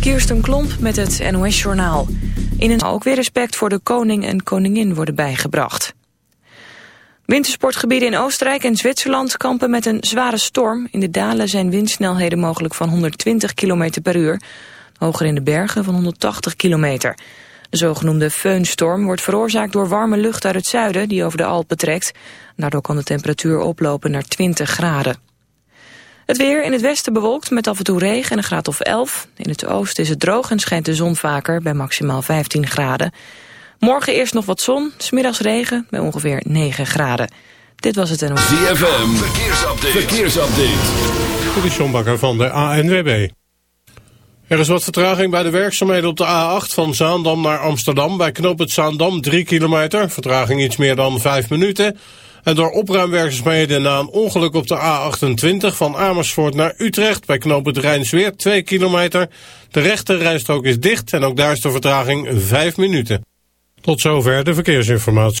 Kirsten Klomp met het NOS-journaal. In een ook weer respect voor de koning en koningin worden bijgebracht. Wintersportgebieden in Oostenrijk en Zwitserland kampen met een zware storm. In de dalen zijn windsnelheden mogelijk van 120 km per uur. Hoger in de bergen van 180 kilometer. De zogenoemde feunstorm wordt veroorzaakt door warme lucht uit het zuiden die over de Alpen trekt. Daardoor kan de temperatuur oplopen naar 20 graden. Het weer in het westen bewolkt met af en toe regen en een graad of 11. In het oosten is het droog en schijnt de zon vaker bij maximaal 15 graden. Morgen eerst nog wat zon, smiddags regen bij ongeveer 9 graden. Dit was het en... ZFM, verkeersupdate. verkeersupdate. Dit is Bakker van de ANWB. Er is wat vertraging bij de werkzaamheden op de A8 van Zaandam naar Amsterdam. Bij knoop het Zaandam 3 kilometer, vertraging iets meer dan 5 minuten... En door opruimwerkzaamheden na een ongeluk op de A28 van Amersfoort naar Utrecht bij knooppunt Rijnsweer 2 kilometer. De rechte rijstrook is dicht en ook daar is de vertraging 5 minuten. Tot zover de verkeersinformatie.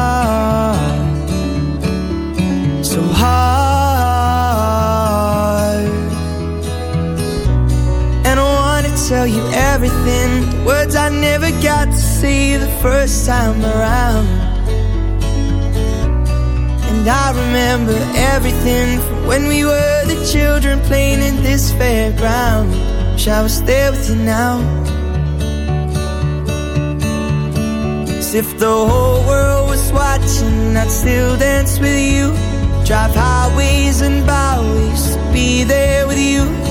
tell you everything, words I never got to say the first time around. And I remember everything from when we were the children playing in this fairground. Wish I was there with you now. As if the whole world was watching, I'd still dance with you. Drive highways and byways to be there with you.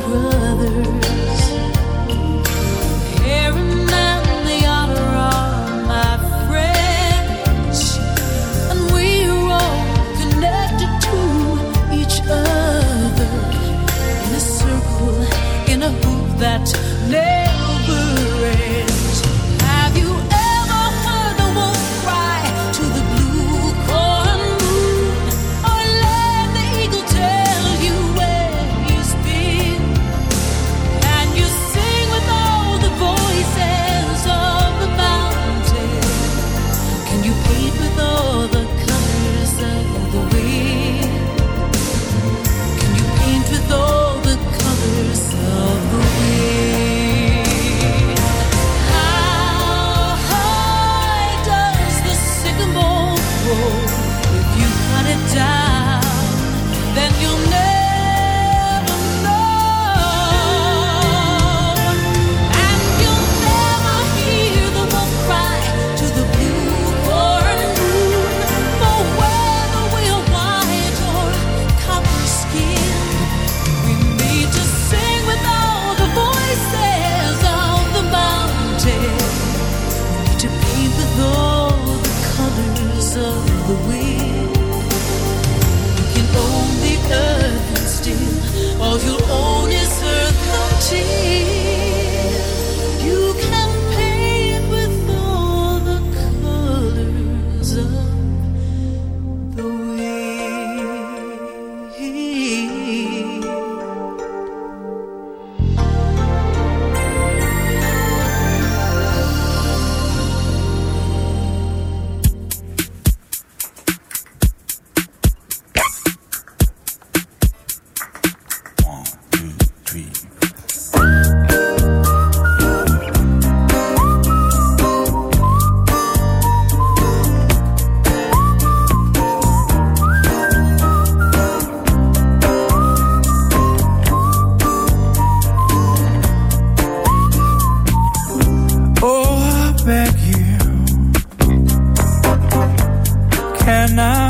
Are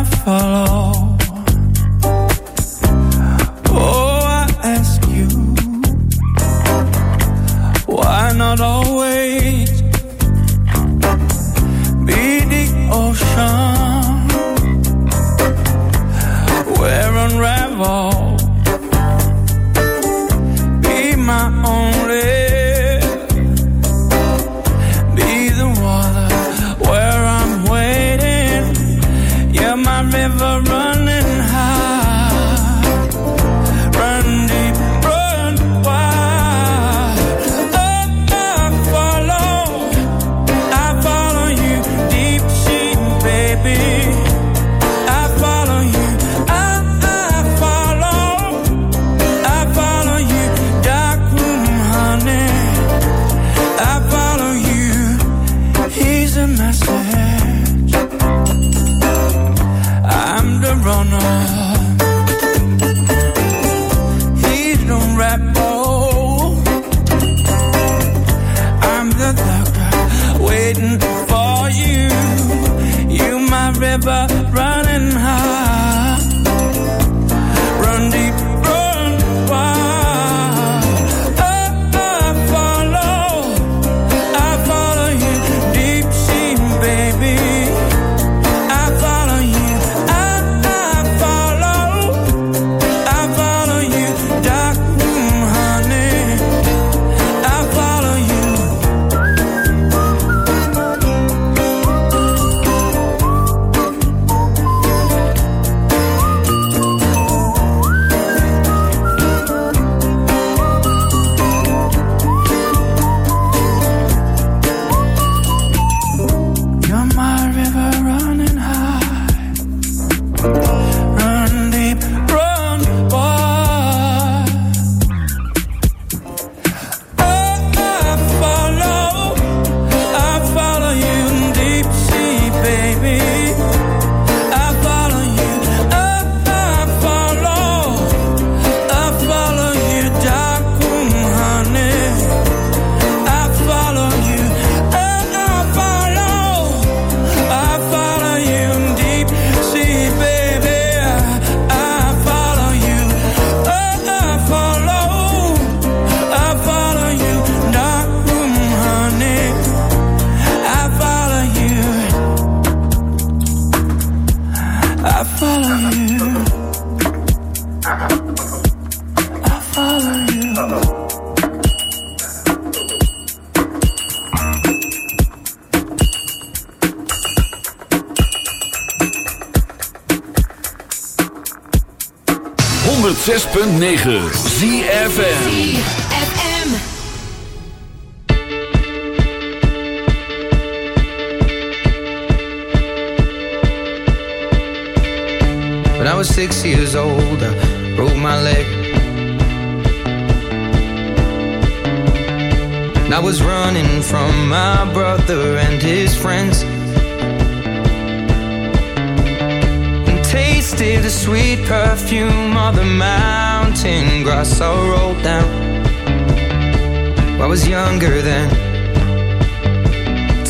follow?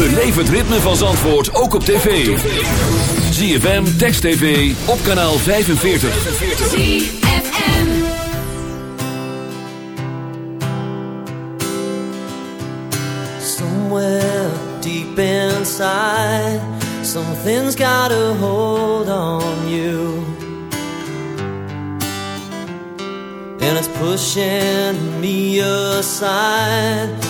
Beleef het ritme van Zandvoort ook op tv. ZFM, Text TV, op kanaal 45. ZFM. Somewhere deep inside, something's got a hold on you. And it's pushing me aside.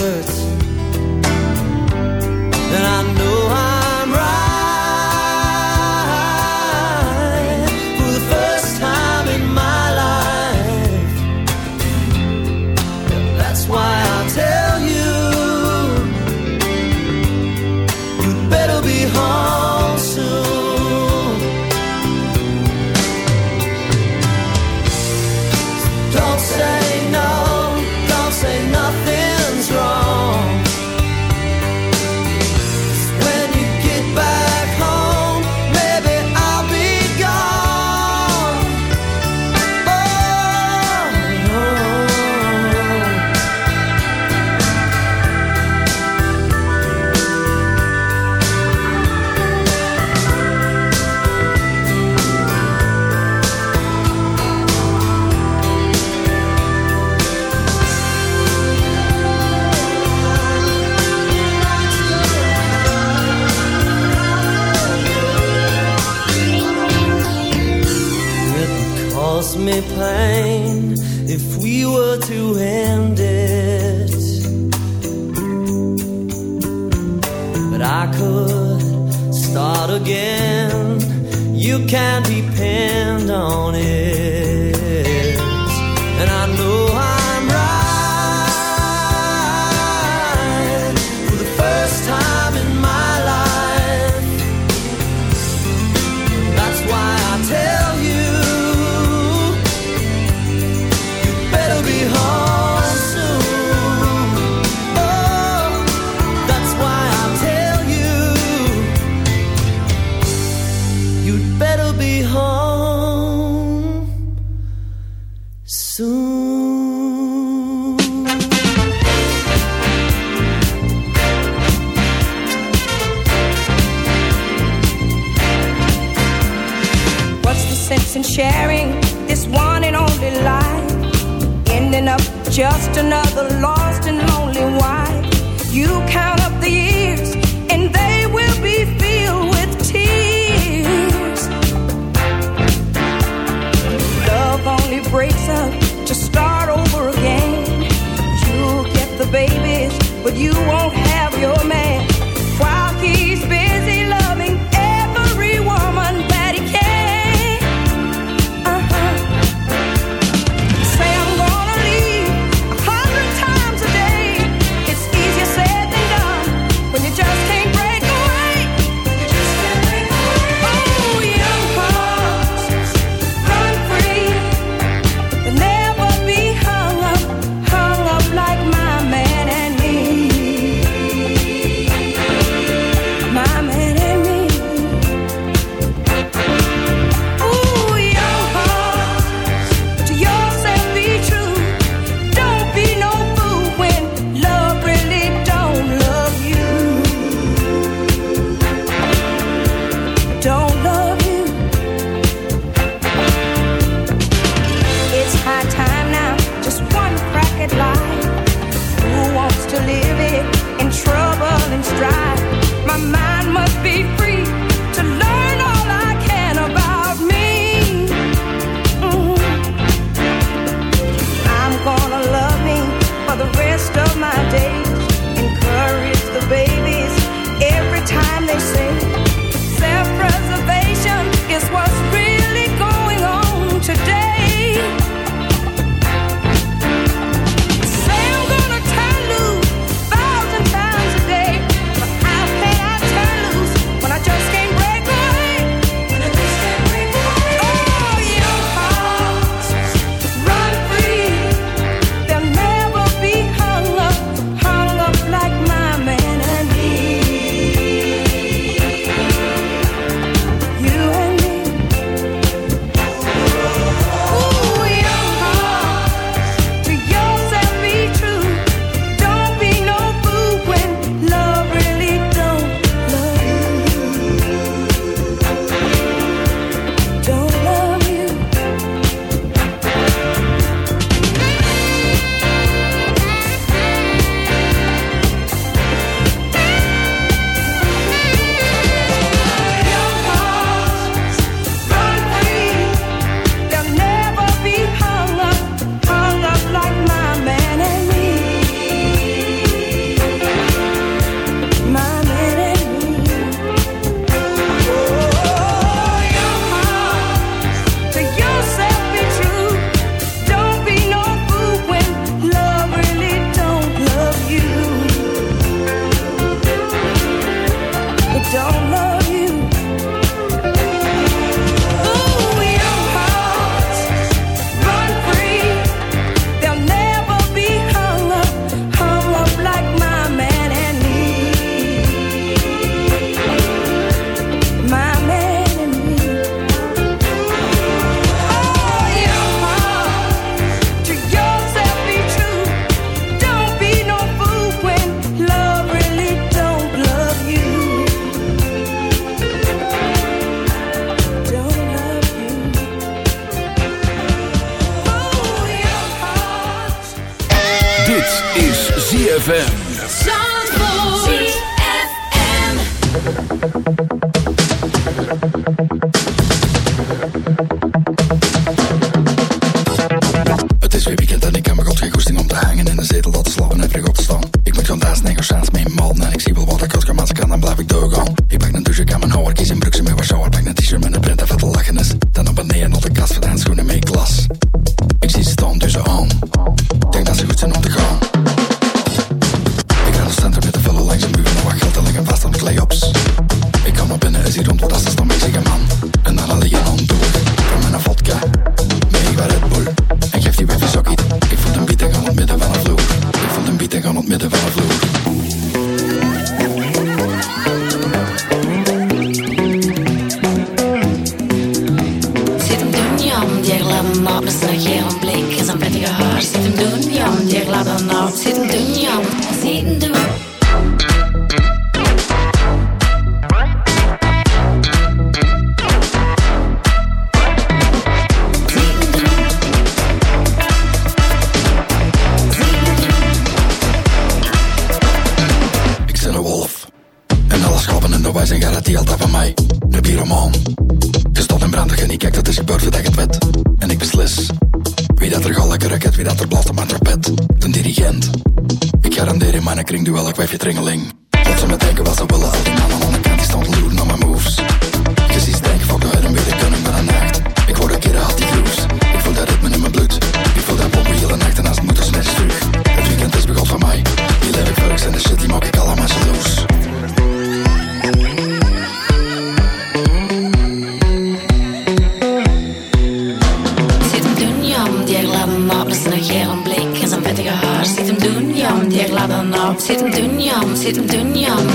haar. Zit hem doen, jam, die dan op. Zit hem doen, jam, zit hem doen, jam.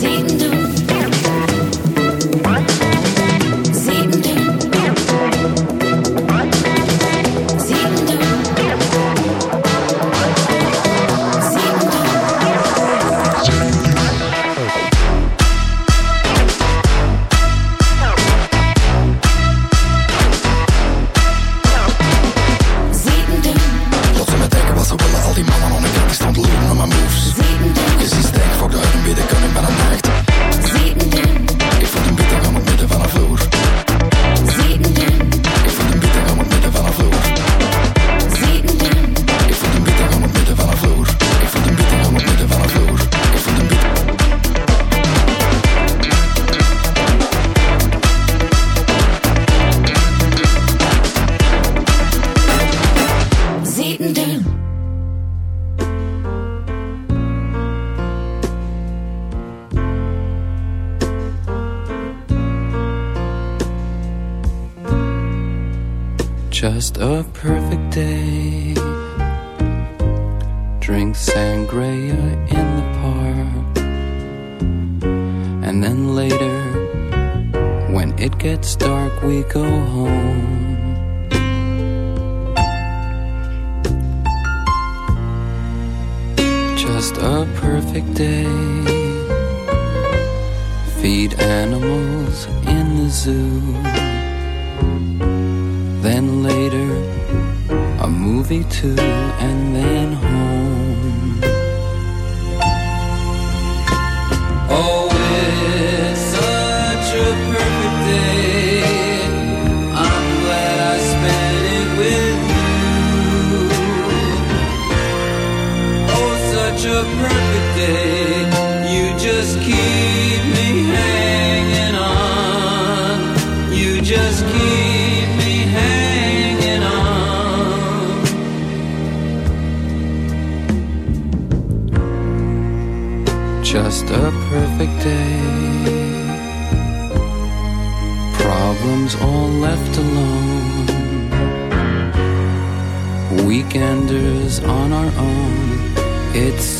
Zit hem doen. Oh.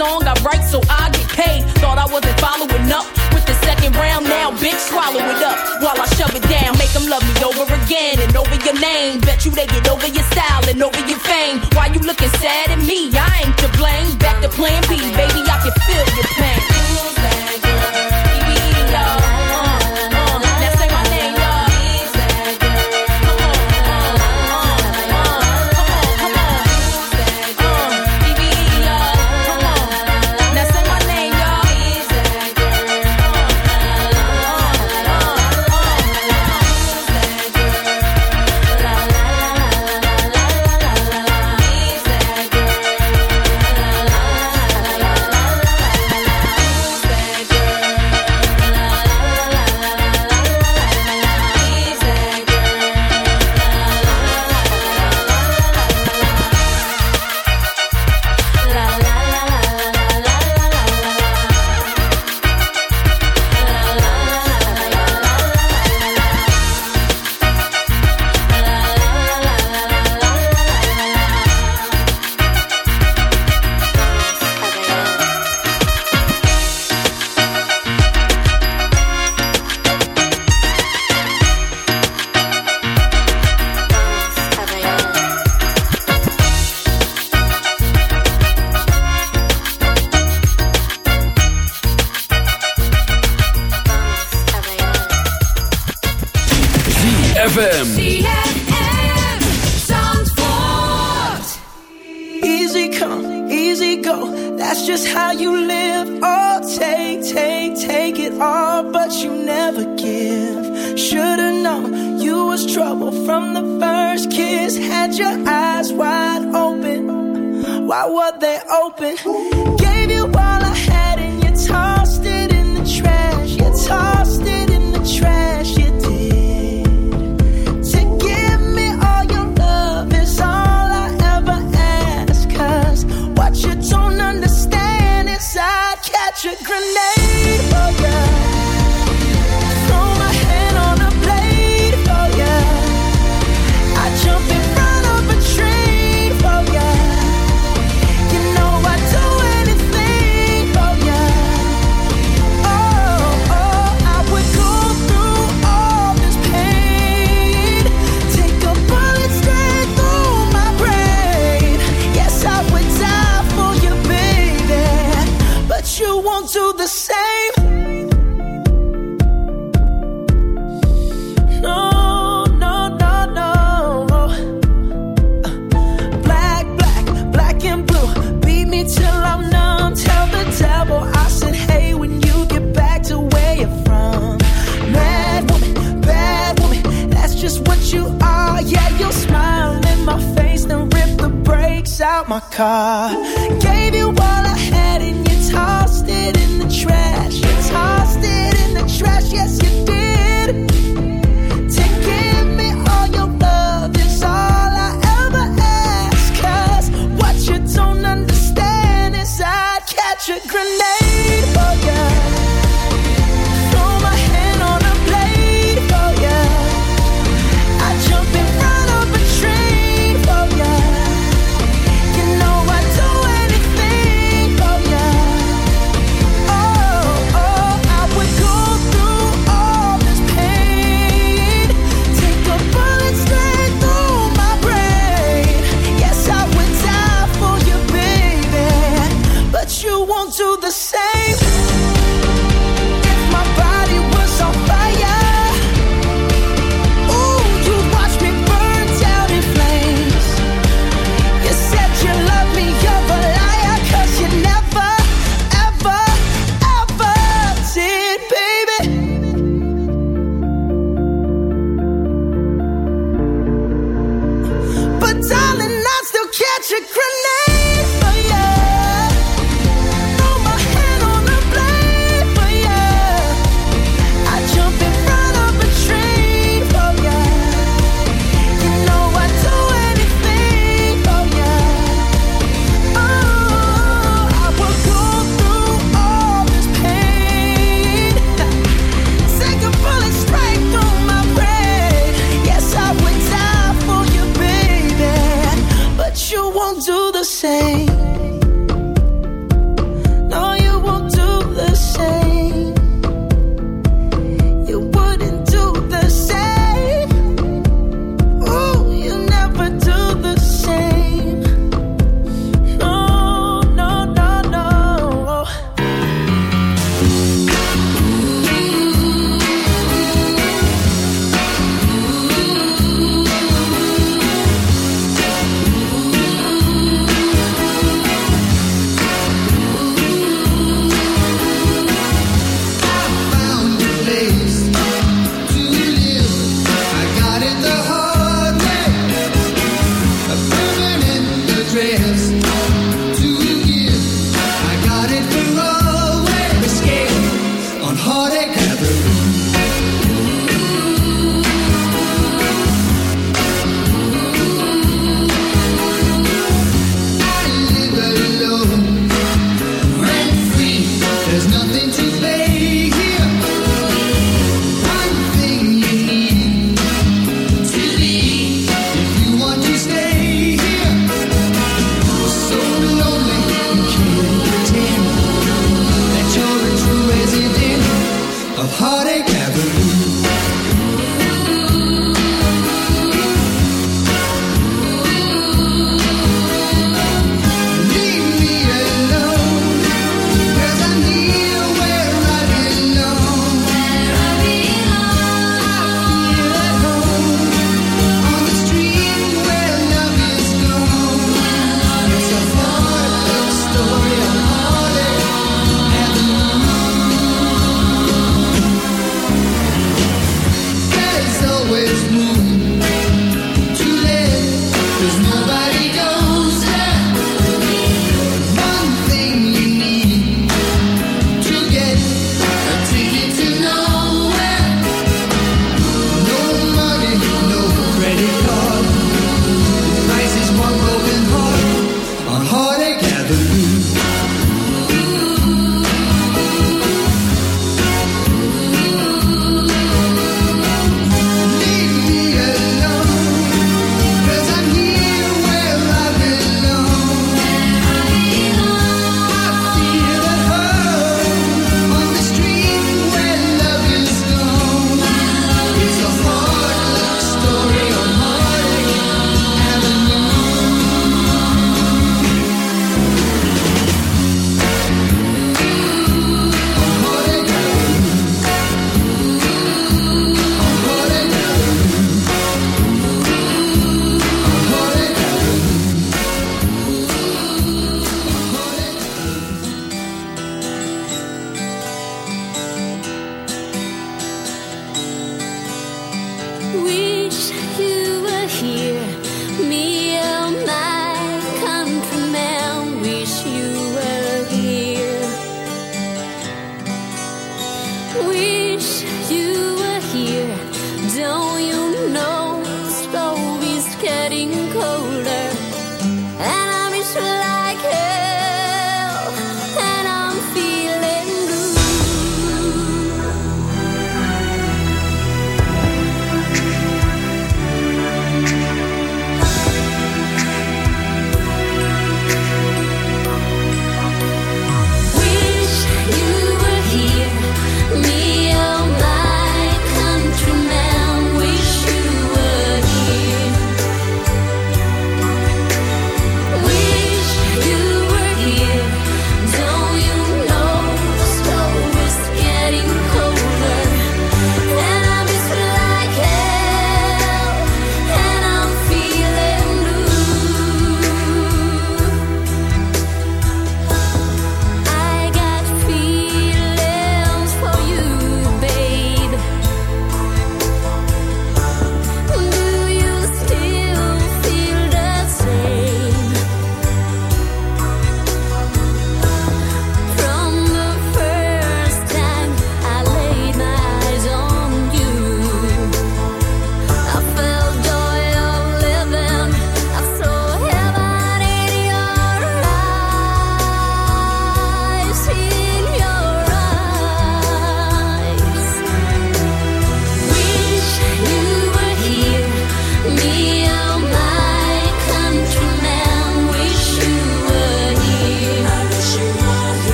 song I write so I get paid. Thought I wasn't following up with the second round. Now, bitch, swallow it up while I shove it down. Make them love me over again and over your name. Bet you they get over your style and over your fame. Why you looking sad at me? I ain't to blame. Back to plan B, baby, I can feel your pain. trouble from the first kiss. Had your eyes wide open. Why were they open? my car.